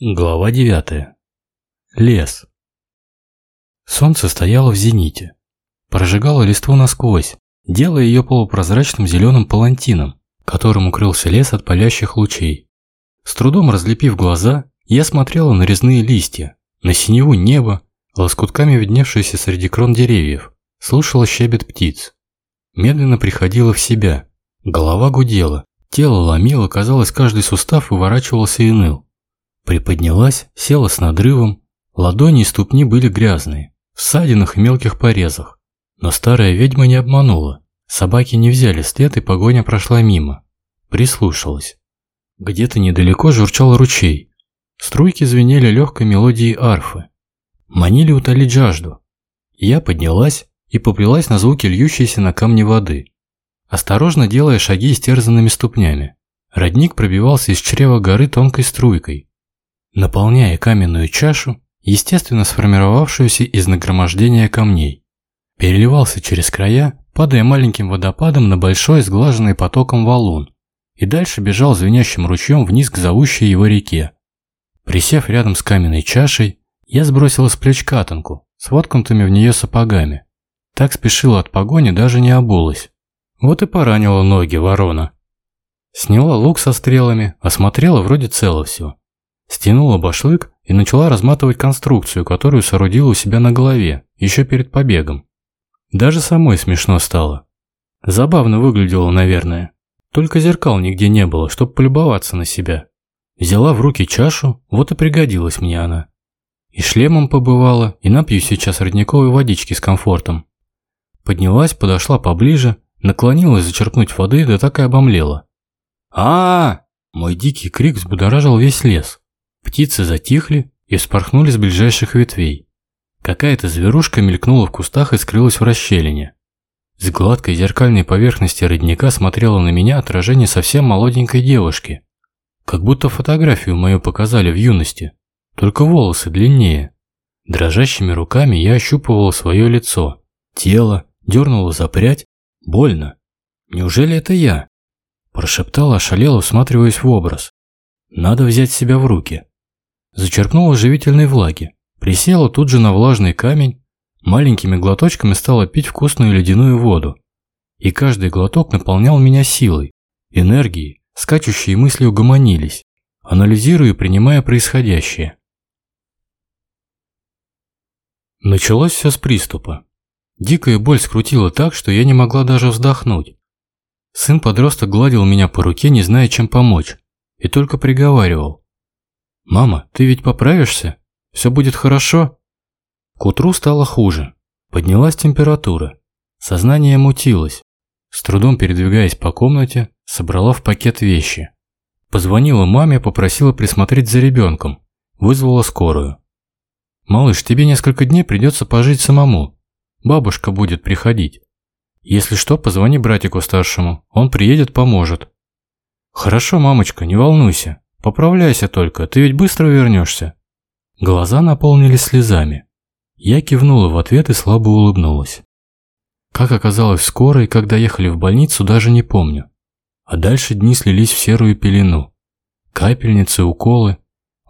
Глава 9. Лес. Солнце стояло в зените. Прожигало листву насквозь, делая ее полупрозрачным зеленым палантином, которым укрылся лес от палящих лучей. С трудом разлепив глаза, я смотрела на резные листья, на синеву неба, лоскутками видневшиеся среди крон деревьев, слушала щебет птиц. Медленно приходила в себя. Голова гудела, тело ломило, казалось, каждый сустав выворачивался и ныл. Приподнялась, села с надрывом. Ладони и ступни были грязные, в ссадинах и мелких порезах. Но старая ведьма не обманула. Собаки не взяли след, и погоня прошла мимо. Прислушалась. Где-то недалеко журчал ручей. Струйки звенели легкой мелодией арфы. Манили утолить жажду. Я поднялась и поплелась на звуки льющейся на камни воды. Осторожно делая шаги истерзанными ступнями. Родник пробивался из чрева горы тонкой струйкой, наполняя каменную чашу, естественно сформировавшуюся из нагромождения камней. Переливался через края, падая маленьким водопадом на большой сглаженный потоком валун, и дальше бежал звенящим ручьем вниз к зовущей его реке. Присев рядом с каменной чашей, я сбросила с плеч катанку с воткнутыми в нее сапогами. Так спешила от погони, даже не обулась. Вот и поранила ноги ворона. Сняла лук со стрелами, осмотрела вроде цело все. Стянула башлык и начала разматывать конструкцию, которую соорудила у себя на голове, еще перед побегом. Даже самой смешно стало. Забавно выглядело, наверное. Только зеркал нигде не было, чтобы полюбоваться на себя. Взяла в руки чашу, вот и пригодилась мне она. И шлемом побывала, и напью сейчас родниковой водички с комфортом. Поднялась, подошла поближе, наклонилась зачерпнуть воды, да так и обомлела. а, -а, -а Мой дикий крик взбудоражил весь лес. Птицы затихли и вспорхнули с ближайших ветвей. Какая-то зверушка мелькнула в кустах и скрылась в расщелине. С гладкой зеркальной поверхности родника смотрела на меня отражение совсем молоденькой девушки. Как будто фотографию мою показали в юности, только волосы длиннее. Дрожащими руками я ощупывала свое лицо, тело, дернула за прядь. Больно. Неужели это я? Прошептала, ошалела, всматриваясь в образ. Надо взять себя в руки. Зачерпнула живительной влаги, присела тут же на влажный камень, маленькими глоточками стала пить вкусную ледяную воду. И каждый глоток наполнял меня силой, энергией, скачущие мысли угомонились, анализируя и принимая происходящее. Началось все с приступа. Дикая боль скрутила так, что я не могла даже вздохнуть. Сын-подросток гладил меня по руке, не зная, чем помочь, и только приговаривал. «Мама, ты ведь поправишься? Все будет хорошо?» К утру стало хуже. Поднялась температура. Сознание мутилось. С трудом передвигаясь по комнате, собрала в пакет вещи. Позвонила маме, попросила присмотреть за ребенком. Вызвала скорую. «Малыш, тебе несколько дней придется пожить самому. Бабушка будет приходить. Если что, позвони братику старшему, он приедет, поможет». «Хорошо, мамочка, не волнуйся. Поправляйся только, ты ведь быстро вернешься». Глаза наполнились слезами. Я кивнула в ответ и слабо улыбнулась. Как оказалось в скорой, когда ехали в больницу, даже не помню. А дальше дни слились в серую пелену. Капельницы, уколы.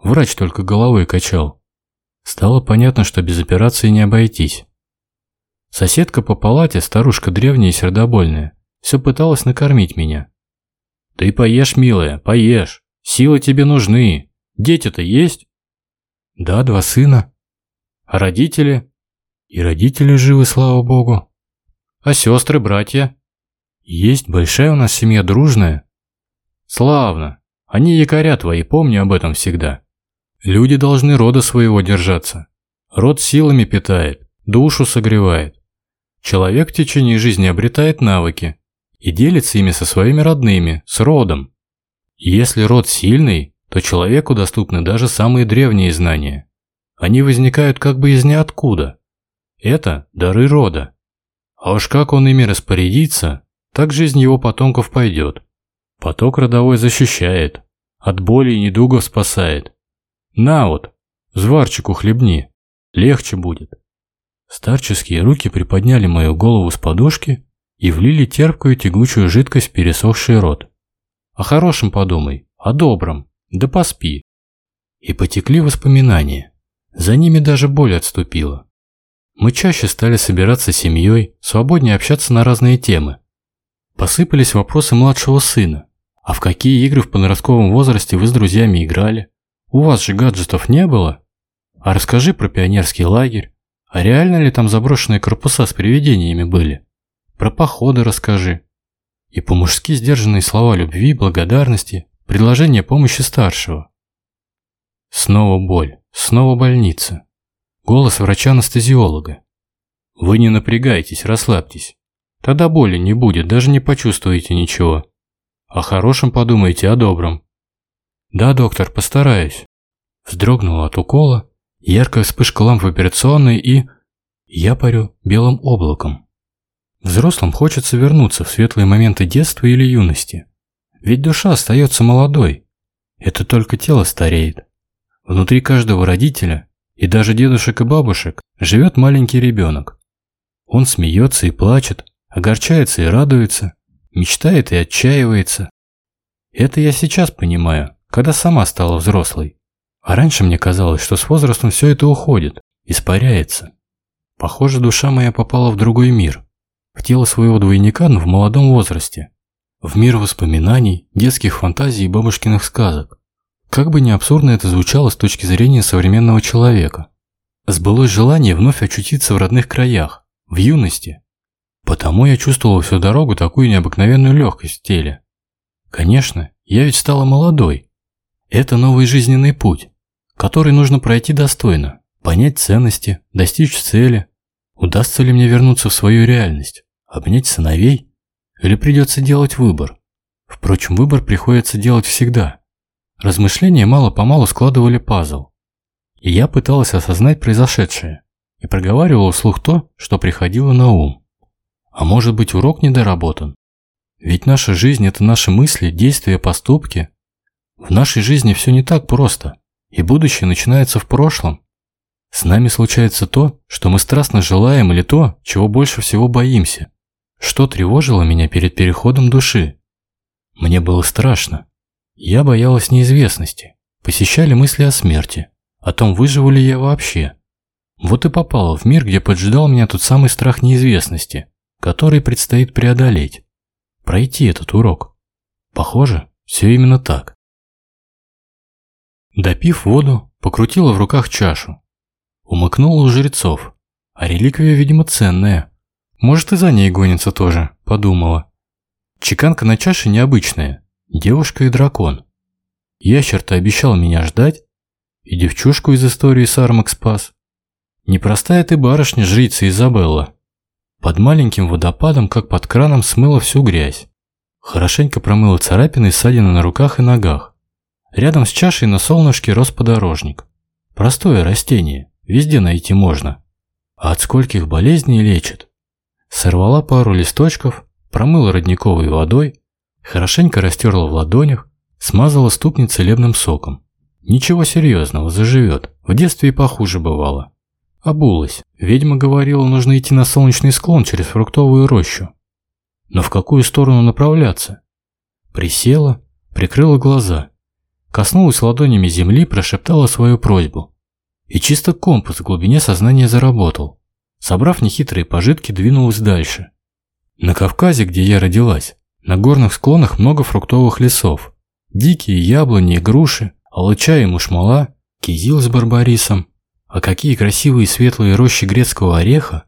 Врач только головой качал. Стало понятно, что без операции не обойтись. Соседка по палате, старушка древняя и сердобольная, все пыталась накормить меня. «Ты поешь, милая, поешь. Силы тебе нужны. Дети-то есть?» «Да, два сына». «А родители?» «И родители живы, слава богу». «А сестры, братья?» «Есть, большая у нас семья дружная». «Славно. Они якоря твои, помни об этом всегда. Люди должны рода своего держаться. Род силами питает, душу согревает. Человек в течение жизни обретает навыки, и делится ими со своими родными, с родом. Если род сильный, то человеку доступны даже самые древние знания. Они возникают как бы из ниоткуда. Это дары рода. А уж как он ими распорядится, так жизнь его потомков пойдет. Поток родовой защищает, от боли и недугов спасает. На вот, зварчику хлебни, легче будет. Старческие руки приподняли мою голову с подушки и влили терпкую тягучую жидкость в пересохший рот. О хорошем подумай, о добром, да поспи. И потекли воспоминания. За ними даже боль отступила. Мы чаще стали собираться семьей, свободнее общаться на разные темы. Посыпались вопросы младшего сына. А в какие игры в подростковом возрасте вы с друзьями играли? У вас же гаджетов не было? А расскажи про пионерский лагерь. А реально ли там заброшенные корпуса с привидениями были? Про походы расскажи. И по-мужски сдержанные слова любви, благодарности, предложение помощи старшего. Снова боль, снова больница. Голос врача-анестезиолога. Вы не напрягайтесь, расслабьтесь. Тогда боли не будет, даже не почувствуете ничего. О хорошем подумайте, о добром. Да, доктор, постараюсь. Вздрогнула от укола, яркая вспышка ламп в операционной и... Я парю белым облаком. Взрослым хочется вернуться в светлые моменты детства или юности. Ведь душа остается молодой. Это только тело стареет. Внутри каждого родителя, и даже дедушек и бабушек, живет маленький ребенок. Он смеется и плачет, огорчается и радуется, мечтает и отчаивается. Это я сейчас понимаю, когда сама стала взрослой. А раньше мне казалось, что с возрастом все это уходит, испаряется. Похоже, душа моя попала в другой мир, в тело своего двойника, но в молодом возрасте. В мир воспоминаний, детских фантазий и бабушкиных сказок. Как бы ни абсурдно это звучало с точки зрения современного человека. Сбылось желание вновь очутиться в родных краях, в юности, Потому я чувствовал всю дорогу такую необыкновенную легкость в теле. Конечно, я ведь стала молодой. Это новый жизненный путь, который нужно пройти достойно, понять ценности, достичь цели. Удастся ли мне вернуться в свою реальность, обнять сыновей? Или придется делать выбор? Впрочем, выбор приходится делать всегда. Размышления мало-помалу складывали пазл. И я пыталась осознать произошедшее и проговаривала вслух то, что приходило на ум. А может быть урок недоработан? Ведь наша жизнь – это наши мысли, действия, поступки. В нашей жизни все не так просто, и будущее начинается в прошлом. С нами случается то, что мы страстно желаем, или то, чего больше всего боимся. Что тревожило меня перед переходом души? Мне было страшно. Я боялась неизвестности. Посещали мысли о смерти, о том, выживу ли я вообще. Вот и попала в мир, где поджидал меня тот самый страх неизвестности который предстоит преодолеть, пройти этот урок. Похоже, все именно так. Допив воду, покрутила в руках чашу. Умыкнула у жрецов, а реликвия, видимо, ценная. Может, и за ней гонится тоже, подумала. Чеканка на чаше необычная, девушка и дракон. Ящер-то обещал меня ждать, и девчушку из истории Сармак спас. Непростая ты барышня, жрица Изабелла. Под маленьким водопадом, как под краном, смыла всю грязь. Хорошенько промыла царапины и ссадины на руках и ногах. Рядом с чашей на солнышке рос подорожник. Простое растение, везде найти можно. А от скольких болезней лечит. Сорвала пару листочков, промыла родниковой водой, хорошенько растерла в ладонях, смазала ступни целебным соком. Ничего серьезного, заживет. В детстве и похуже бывало. Обулась. Ведьма говорила, нужно идти на солнечный склон через фруктовую рощу. Но в какую сторону направляться? Присела, прикрыла глаза. Коснулась ладонями земли, прошептала свою просьбу. И чисто компас в глубине сознания заработал. Собрав нехитрые пожитки, двинулась дальше. На Кавказе, где я родилась, на горных склонах много фруктовых лесов. Дикие яблони и груши, алыча и мушмала, кизил с барбарисом, а какие красивые светлые рощи грецкого ореха!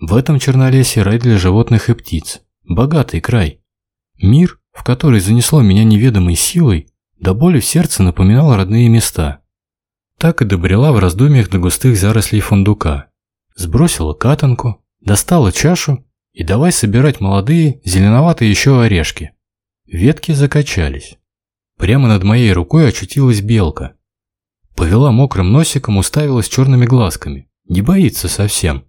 В этом чернолесье рай для животных и птиц. Богатый край. Мир, в который занесло меня неведомой силой, до боли в сердце напоминал родные места. Так и добрела в раздумьях до густых зарослей фундука. Сбросила катанку, достала чашу и давай собирать молодые, зеленоватые еще орешки. Ветки закачались. Прямо над моей рукой очутилась белка. Повела мокрым носиком, уставилась черными глазками. Не боится совсем.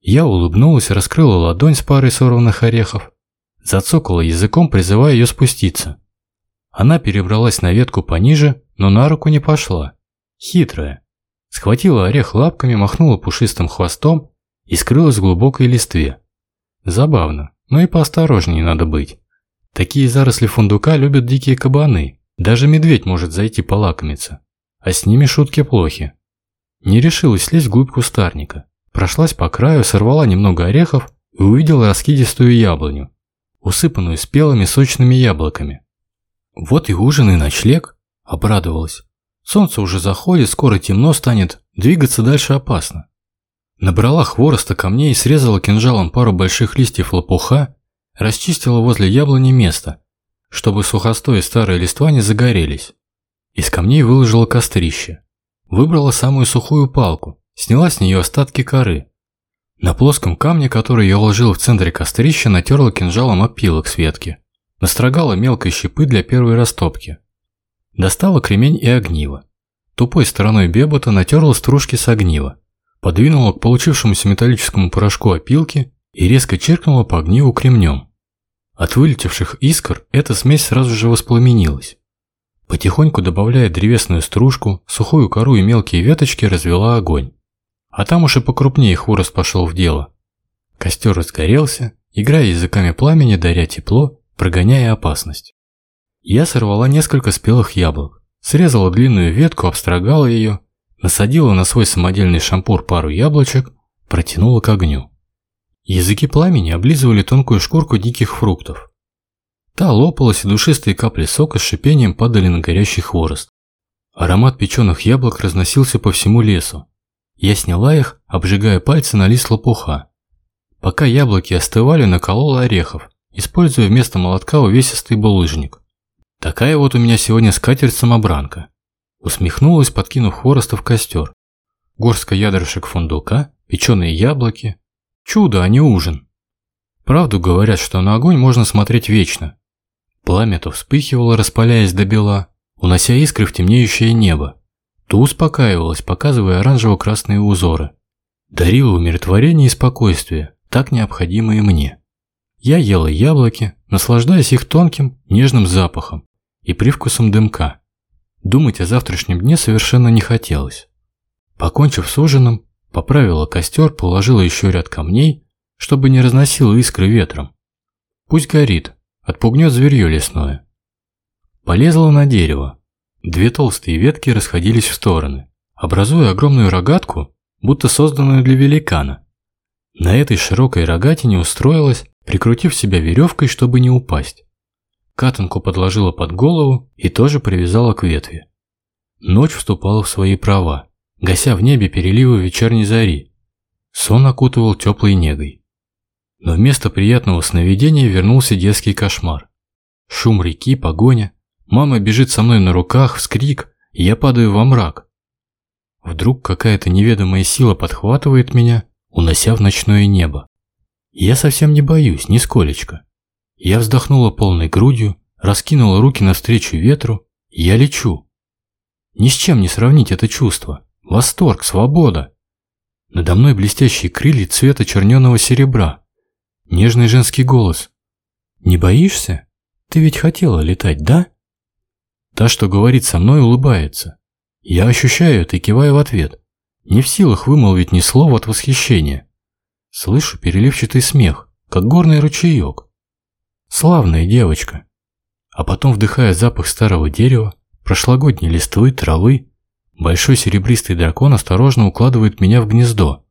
Я улыбнулась, раскрыла ладонь с парой сорванных орехов. Зацокала языком, призывая ее спуститься. Она перебралась на ветку пониже, но на руку не пошла. Хитрая. Схватила орех лапками, махнула пушистым хвостом и скрылась в глубокой листве. Забавно, но и поосторожнее надо быть. Такие заросли фундука любят дикие кабаны. Даже медведь может зайти полакомиться. а с ними шутки плохи. Не решилась слезть вглубь кустарника. Прошлась по краю, сорвала немного орехов и увидела раскидистую яблоню, усыпанную спелыми сочными яблоками. Вот и ужин, и ночлег, обрадовалась. Солнце уже заходит, скоро темно станет, двигаться дальше опасно. Набрала хвороста камней срезала кинжалом пару больших листьев лопуха, расчистила возле яблони место, чтобы сухостой и старые листва не загорелись. Из камней выложила кострище. Выбрала самую сухую палку, сняла с нее остатки коры. На плоском камне, который я уложила в центре кострища, натерла кинжалом опилок с ветки. Настрогала мелкой щепы для первой растопки. Достала кремень и огниво. Тупой стороной бебота натерла стружки с огнива. Подвинула к получившемуся металлическому порошку опилки и резко черкнула по огниву кремнем. От вылетевших искр эта смесь сразу же воспламенилась. Потихоньку добавляя древесную стружку, сухую кору и мелкие веточки, развела огонь. А там уж и покрупнее хворост пошел в дело. Костер разгорелся, играя языками пламени, даря тепло, прогоняя опасность. Я сорвала несколько спелых яблок, срезала длинную ветку, обстрогала ее, насадила на свой самодельный шампур пару яблочек, протянула к огню. Языки пламени облизывали тонкую шкурку диких фруктов. Та лопалась, и душистые капли сока с шипением падали на горящий хворост. Аромат печеных яблок разносился по всему лесу. Я сняла их, обжигая пальцы на лист лопуха. Пока яблоки остывали, наколола орехов, используя вместо молотка увесистый булыжник. Такая вот у меня сегодня скатерть-самобранка. Усмехнулась, подкинув хвороста в костер. Горстка ядрышек фундука, печеные яблоки. Чудо, а не ужин. Правду говорят, что на огонь можно смотреть вечно. Пламя то вспыхивало, распаляясь до бела, унося искры в темнеющее небо, то успокаивалось, показывая оранжево-красные узоры. Дарило умиротворение и спокойствие, так необходимые мне. Я ела яблоки, наслаждаясь их тонким, нежным запахом и привкусом дымка. Думать о завтрашнем дне совершенно не хотелось. Покончив с ужином, поправила костер, положила еще ряд камней, чтобы не разносило искры ветром. Пусть горит, Отпугнет зверье лесное. Полезла на дерево. Две толстые ветки расходились в стороны, образуя огромную рогатку, будто созданную для великана. На этой широкой рогатине устроилась, прикрутив себя веревкой, чтобы не упасть. Катанку подложила под голову и тоже привязала к ветви. Ночь вступала в свои права, гася в небе переливы вечерней зари. Сон окутывал теплой негой. Но вместо приятного сновидения вернулся детский кошмар. Шум реки, погоня. Мама бежит со мной на руках, вскрик, и я падаю во мрак. Вдруг какая-то неведомая сила подхватывает меня, унося в ночное небо. Я совсем не боюсь, нисколечко. Я вздохнула полной грудью, раскинула руки навстречу ветру, я лечу. Ни с чем не сравнить это чувство. Восторг, свобода. Надо мной блестящие крылья цвета черненого серебра. Нежный женский голос. «Не боишься? Ты ведь хотела летать, да?» Та, что говорит со мной, улыбается. Я ощущаю это и киваю в ответ. Не в силах вымолвить ни слова от восхищения. Слышу переливчатый смех, как горный ручеек. Славная девочка. А потом, вдыхая запах старого дерева, прошлогодней листвы, травы, большой серебристый дракон осторожно укладывает меня в гнездо.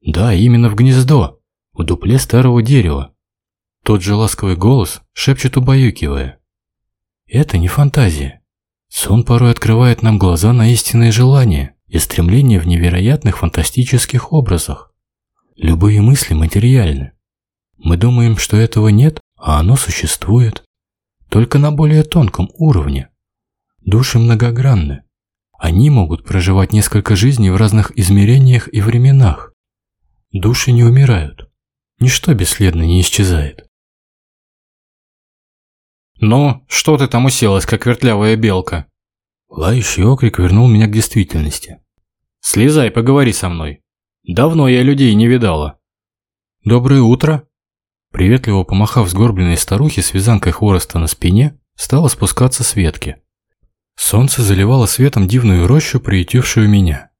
Да, именно в гнездо в дупле старого дерева. Тот же ласковый голос шепчет убаюкивая. Это не фантазия. Сон порой открывает нам глаза на истинные желания и стремления в невероятных фантастических образах. Любые мысли материальны. Мы думаем, что этого нет, а оно существует. Только на более тонком уровне. Души многогранны. Они могут проживать несколько жизней в разных измерениях и временах. Души не умирают. Ничто бесследно не исчезает. «Ну, что ты там уселась, как вертлявая белка?» Лающий окрик вернул меня к действительности. «Слезай, поговори со мной. Давно я людей не видала». «Доброе утро!» Приветливо помахав сгорбленной старухе с вязанкой хвороста на спине, стала спускаться с ветки. Солнце заливало светом дивную рощу, приютившую меня.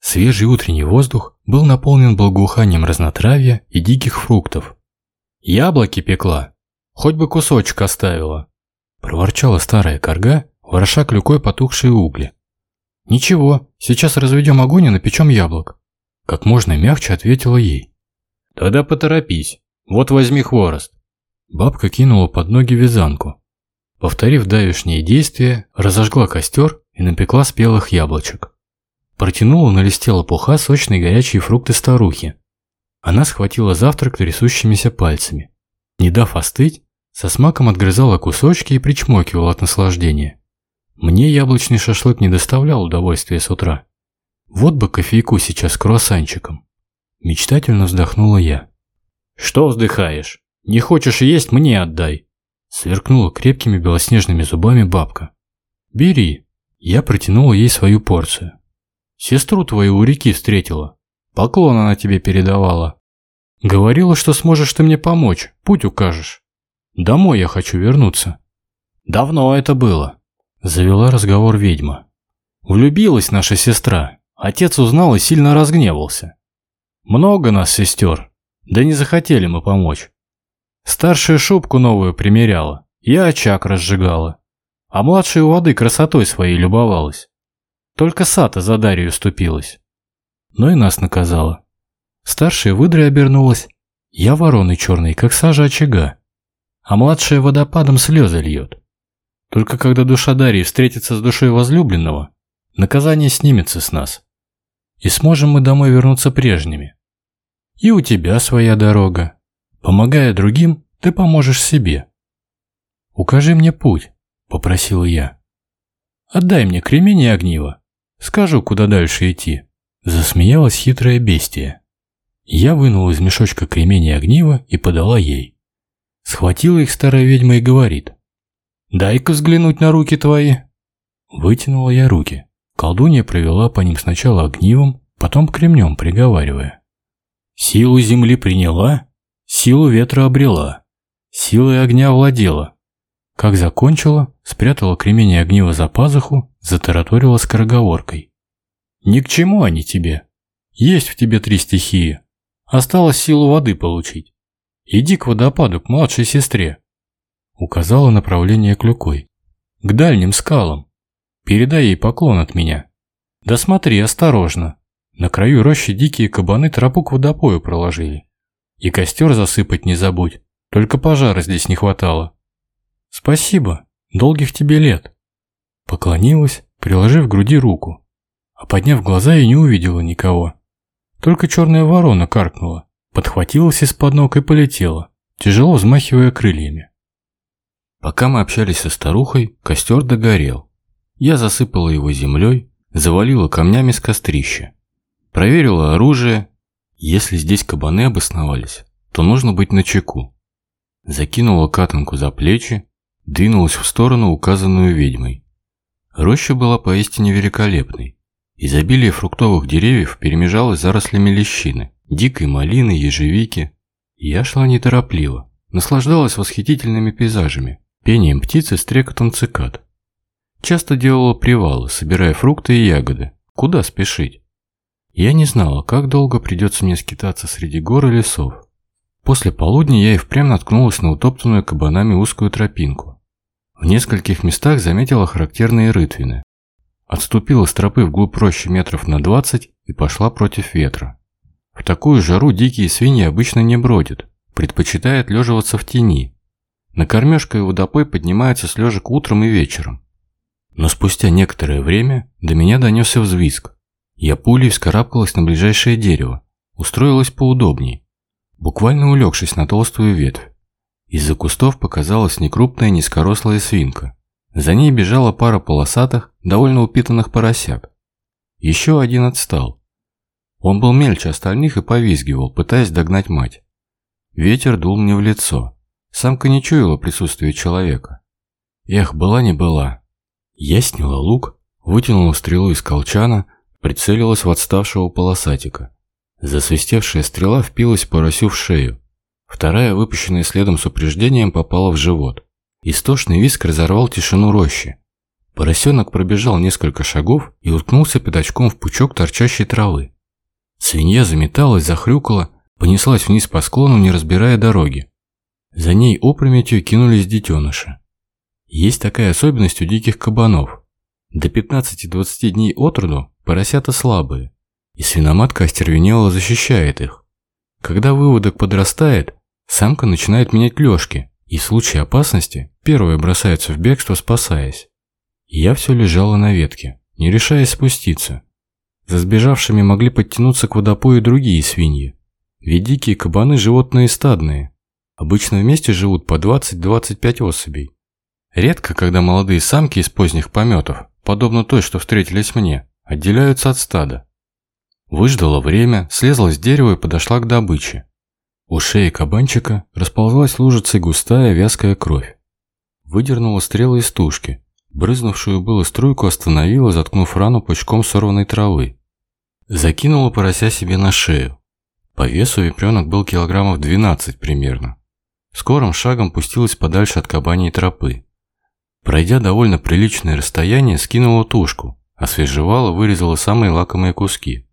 Свежий утренний воздух был наполнен благоуханием разнотравья и диких фруктов. «Яблоки пекла, хоть бы кусочек оставила», – проворчала старая корга, вороша клюкой потухшие угли. «Ничего, сейчас разведем огонь и напечем яблок». Как можно мягче ответила ей. «Тогда поторопись. Вот возьми хворост». Бабка кинула под ноги вязанку. Повторив давешние действия, разожгла костер и напекла спелых яблочек. Протянула на листе лопуха сочные горячие фрукты старухи. Она схватила завтрак трясущимися пальцами. Не дав остыть, со смаком отгрызала кусочки и причмокивала от наслаждения. Мне яблочный шашлык не доставлял удовольствия с утра. Вот бы кофейку сейчас с круассанчиком. Мечтательно вздохнула я. «Что вздыхаешь? Не хочешь есть, мне отдай!» Сверкнула крепкими белоснежными зубами бабка. «Бери!» Я протянула ей свою порцию. «Сестру твою у реки встретила. Поклон она тебе передавала. Говорила, что сможешь ты мне помочь, путь укажешь. Домой я хочу вернуться». «Давно это было», – завела разговор ведьма. «Влюбилась наша сестра. Отец узнал и сильно разгневался. Много нас сестер, да не захотели мы помочь. Старшая шубку новую примеряла, я очаг разжигала, а младшая у воды красотой своей любовалась. Только Сата за Дарью ступилась. Но и нас наказала. Старшая выдрой обернулась, я вороной черной, как сажа очага, а младшая водопадом слезы льет. Только когда душа Дарьи встретится с душой возлюбленного, наказание снимется с нас. И сможем мы домой вернуться прежними. И у тебя своя дорога. Помогая другим, ты поможешь себе. Укажи мне путь, попросил я. Отдай мне кремень и огниво. Скажу, куда дальше идти. Засмеялась хитрое бестия. Я вынул из мешочка кремень и огниво и подала ей. Схватила их старая ведьма и говорит. «Дай-ка взглянуть на руки твои». Вытянула я руки. Колдунья провела по ним сначала огнивом, потом кремнем, приговаривая. Силу земли приняла, силу ветра обрела, силой огня владела. Как закончила, спрятала кремень и огниво за пазуху, затараторила скороговоркой. «Ни к чему они тебе. Есть в тебе три стихии. Осталось силу воды получить. Иди к водопаду, к младшей сестре указала направление клюкой. «К дальним скалам. Передай ей поклон от меня. Да смотри, осторожно. На краю рощи дикие кабаны тропу к водопою проложили. И костер засыпать не забудь, только пожара здесь не хватало. Спасибо, долгих тебе лет». Поклонилась, приложив к груди руку. А подняв глаза, и не увидела никого. Только черная ворона каркнула, подхватилась из-под ног и полетела, тяжело взмахивая крыльями. Пока мы общались со старухой, костер догорел. Я засыпала его землей, завалила камнями с кострища. Проверила оружие. Если здесь кабаны обосновались, то нужно быть начеку. Закинула катанку за плечи, двинулась в сторону, указанную ведьмой. Роща была поистине великолепной. Изобилие фруктовых деревьев перемежалось зарослями лещины, дикой малины, ежевики. Я шла неторопливо, наслаждалась восхитительными пейзажами, пением птиц и стрекотом цикад. Часто делала привалы, собирая фрукты и ягоды. Куда спешить? Я не знала, как долго придется мне скитаться среди гор и лесов. После полудня я и впрямь наткнулась на утоптанную кабанами узкую тропинку. В нескольких местах заметила характерные рытвины. Отступила с тропы вглубь рощи метров на 20 и пошла против ветра. В такую жару дикие свиньи обычно не бродят, предпочитая отлеживаться в тени, на кормежка и водопой поднимаются с лежек утром и вечером. Но спустя некоторое время до меня донесся взвизг. Я пулей вскарабкалась на ближайшее дерево, устроилась поудобней, буквально улегшись на толстую ветвь. Из-за кустов показалась некрупная низкорослая свинка. За ней бежала пара полосатых, довольно упитанных поросят. Еще один отстал. Он был мельче остальных и повизгивал, пытаясь догнать мать. Ветер дул мне в лицо. Самка не чуяла присутствия человека. Эх, была не была. Я сняла лук, вытянула стрелу из колчана, прицелилась в отставшего полосатика. Засвистевшая стрела впилась поросю в шею. Вторая, выпущенная следом с упреждением, попала в живот. Истошный виск разорвал тишину рощи. Поросенок пробежал несколько шагов и уткнулся пятачком в пучок торчащей травы. Свинья заметалась, захрюкала, понеслась вниз по склону, не разбирая дороги. За ней опрометью кинулись детеныши. Есть такая особенность у диких кабанов. До 15-20 дней от роду поросята слабые, и свиноматка остервенело защищает их. Когда выводок подрастает, самка начинает менять лёжки, и в случае опасности первая бросается в бегство, спасаясь. Я все лежала на ветке, не решаясь спуститься. За сбежавшими могли подтянуться к водопою другие свиньи. Ведь дикие кабаны – животные стадные. Обычно вместе живут по 20-25 особей. Редко, когда молодые самки из поздних пометов, подобно той, что встретились мне, отделяются от стада. Выждала время, слезла с дерева и подошла к добыче. У шеи кабанчика расползлась лужицей густая вязкая кровь. Выдернула стрелы из тушки, брызнувшую было струйку остановила, заткнув рану пучком сорванной травы. Закинула порося себе на шею. По весу ветренок был килограммов 12 примерно. Скорым шагом пустилась подальше от кабаней тропы. Пройдя довольно приличное расстояние, скинула тушку, освежевала, вырезала самые лакомые куски.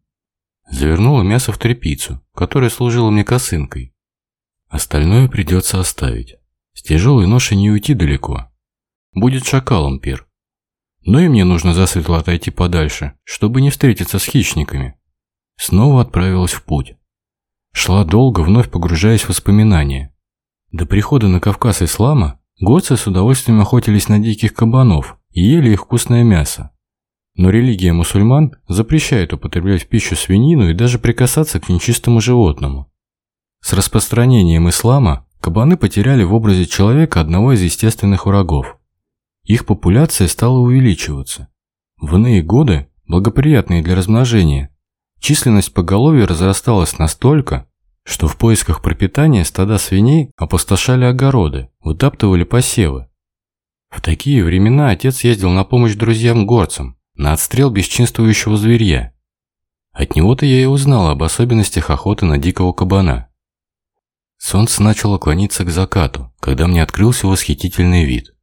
Завернула мясо в тряпицу, которая служила мне косынкой. Остальное придется оставить. С тяжелой ношей не уйти далеко. Будет шакалом пир. Но и мне нужно засветло отойти подальше, чтобы не встретиться с хищниками. Снова отправилась в путь. Шла долго, вновь погружаясь в воспоминания. До прихода на Кавказ ислама горцы с удовольствием охотились на диких кабанов и ели их вкусное мясо. Но религия мусульман запрещает употреблять в пищу свинину и даже прикасаться к нечистому животному. С распространением ислама кабаны потеряли в образе человека одного из естественных врагов. Их популяция стала увеличиваться. В иные годы, благоприятные для размножения, численность поголовья разрасталась настолько, что в поисках пропитания стада свиней опустошали огороды, вытаптывали посевы. В такие времена отец ездил на помощь друзьям-горцам, на отстрел бесчинствующего зверья. От него-то я и узнал об особенностях охоты на дикого кабана. Солнце начало клониться к закату, когда мне открылся восхитительный вид.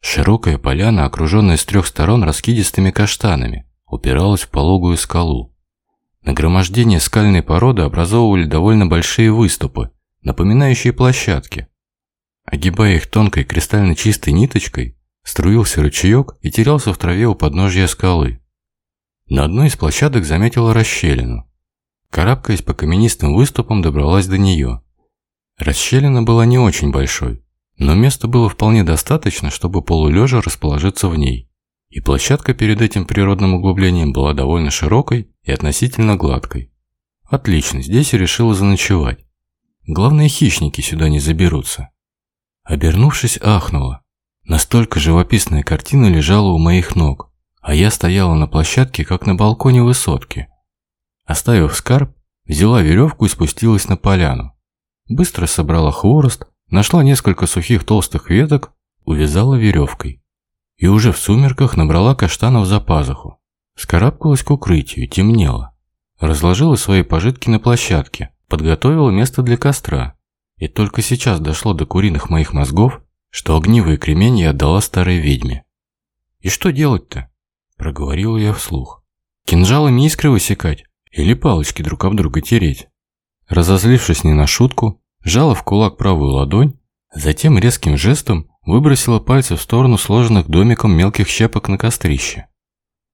Широкая поляна, окруженная с трех сторон раскидистыми каштанами, упиралась в пологую скалу. Нагромождение скальной породы образовывали довольно большие выступы, напоминающие площадки. Огибая их тонкой кристально чистой ниточкой, Струился ручеек и терялся в траве у подножья скалы. На одной из площадок заметила расщелину. Карабкаясь по каменистым выступам, добралась до нее. Расщелина была не очень большой, но места было вполне достаточно, чтобы полулежа расположиться в ней. И площадка перед этим природным углублением была довольно широкой и относительно гладкой. Отлично, здесь и решила заночевать. Главные хищники сюда не заберутся. Обернувшись, ахнула. Настолько живописная картина лежала у моих ног, а я стояла на площадке, как на балконе высотки. Оставив скарб, взяла веревку и спустилась на поляну. Быстро собрала хворост, нашла несколько сухих толстых веток, увязала веревкой. И уже в сумерках набрала каштанов за пазуху. Скарабкалась к укрытию, темнело. Разложила свои пожитки на площадке, подготовила место для костра. И только сейчас дошло до куриных моих мозгов, что огнивый кремень я отдала старой ведьме. «И что делать-то?» – проговорила я вслух. «Кинжалами искры высекать? Или палочки друг об друга тереть?» Разозлившись не на шутку, жала в кулак правую ладонь, затем резким жестом выбросила пальцы в сторону сложенных домиком мелких щепок на кострище.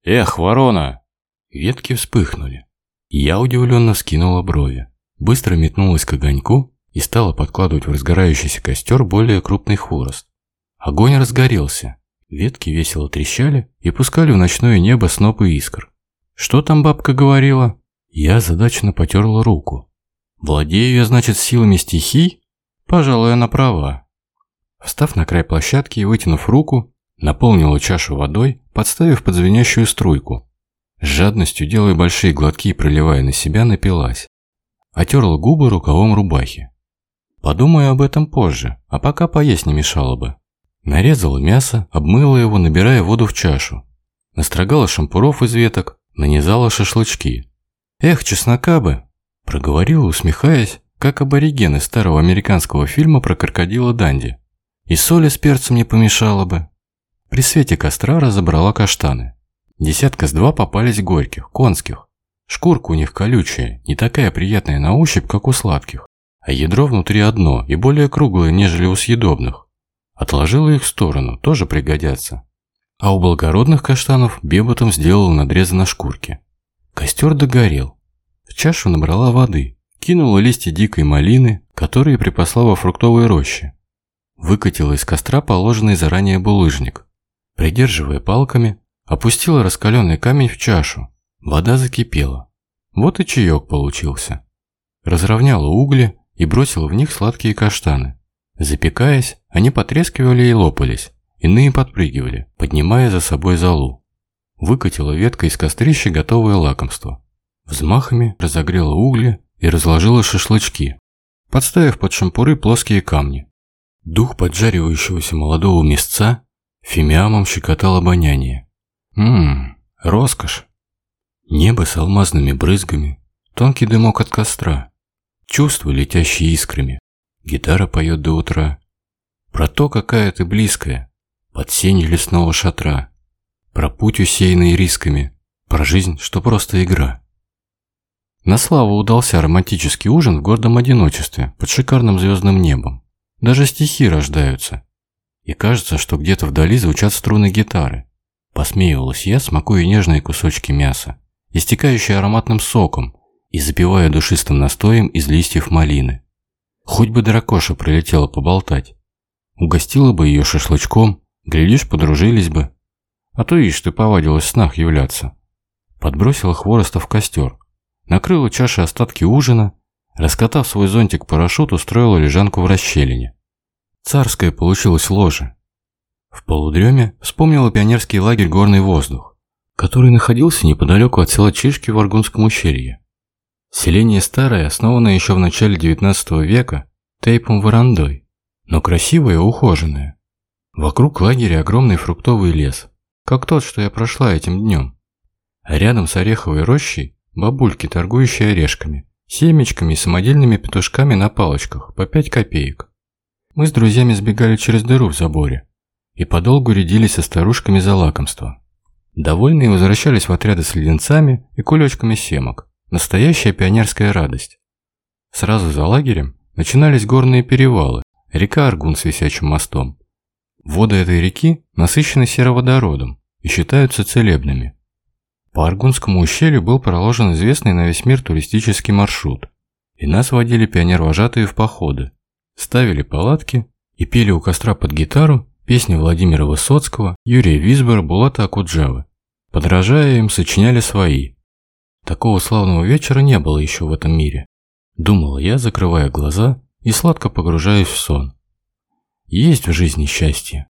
«Эх, ворона!» Ветки вспыхнули. Я удивленно вскинула брови, быстро метнулась к огоньку и стала подкладывать в разгорающийся костер более крупный хворост. Огонь разгорелся, ветки весело трещали и пускали в ночное небо снопы искр. «Что там бабка говорила?» Я задачно потерла руку. «Владею я, значит, силами стихий? Пожалуй, она права». Встав на край площадки и вытянув руку, наполнила чашу водой, подставив под звенящую струйку. С жадностью, делая большие глотки и проливая на себя, напилась. Отерла губы рукавом рубахи. Подумаю об этом позже, а пока поесть не мешало бы. Нарезала мясо, обмыла его, набирая воду в чашу. Настрогала шампуров из веток, нанизала шашлычки. «Эх, чеснока бы!» Проговорила, усмехаясь, как аборигены старого американского фильма про крокодила Данди. И соли с перцем не помешало бы. При свете костра разобрала каштаны. Десятка с два попались горьких, конских. Шкурка у них колючая, не такая приятная на ощупь, как у сладких а ядро внутри одно и более круглое, нежели у съедобных. Отложила их в сторону, тоже пригодятся. а у благородных каштанов Беботом сделал надрезы на шкурке. Костер догорел. В чашу набрала воды, кинула листья дикой малины, которые припасла во фруктовой роще. Выкатила из костра положенный заранее булыжник. Придерживая палками, опустила раскаленный камень в чашу. Вода закипела. Вот и чаек получился. Разровняла угли и бросила в них сладкие каштаны. Запекаясь, они потрескивали и лопались, иные подпрыгивали, поднимая за собой золу. Выкатила ветка из кострища готовое лакомство. Взмахами разогрела угли и разложила шашлычки, подставив под шампуры плоские камни. Дух поджаривающегося молодого мясца фимиамом щекотал обоняние. Ммм, роскошь. Небо с алмазными брызгами, тонкий дымок от костра, чувства, летящие искрами. Гитара поет до утра. Про то, какая ты близкая, под сенью лесного шатра. Про путь, усеянный рисками, про жизнь, что просто игра. На славу удался романтический ужин в гордом одиночестве, под шикарным звездным небом. Даже стихи рождаются. И кажется, что где-то вдали звучат струны гитары. Посмеивалась я, смакуя нежные кусочки мяса, истекающие ароматным соком и запивая душистым настоем из листьев малины. Хоть бы дракоша прилетела поболтать. Угостила бы ее шашлычком, глядишь, подружились бы. А то ишь ты повадилась в снах являться. Подбросила хвороста в костер, накрыла чашей остатки ужина, раскатав свой зонтик парашют, устроила лежанку в расщелине. Царское получилось ложе. В полудреме вспомнила пионерский лагерь «Горный воздух», который находился неподалеку от села Чишки в Аргунском ущелье. Селение старое, основанное еще в начале XIX века Тейпом Варандой, но красивое и ухоженное. Вокруг лагеря огромный фруктовый лес, как тот, что я прошла этим днем. А рядом с ореховой рощей Бабульки, торгующие орешками, семечками и самодельными петушками на палочках по 5 копеек. Мы с друзьями сбегали через дыру в заборе и подолгу рядились со старушками за лакомство. Довольные возвращались в отряды с леденцами и кулечками семок. Настоящая пионерская радость. Сразу за лагерем начинались горные перевалы, река Аргун с висячим мостом. Воды этой реки насыщены сероводородом и считаются целебными. По Аргунскому ущелью был проложен известный на весь мир туристический маршрут, и нас водили пионер-вожатые в походы, ставили палатки и пели у костра под гитару песни Владимира Высоцкого, Юрия Висбора, Булата Акуджавы. Подражая им, сочиняли свои. Такого славного вечера не было еще в этом мире. Думала я, закрывая глаза и сладко погружаясь в сон. Есть в жизни счастье.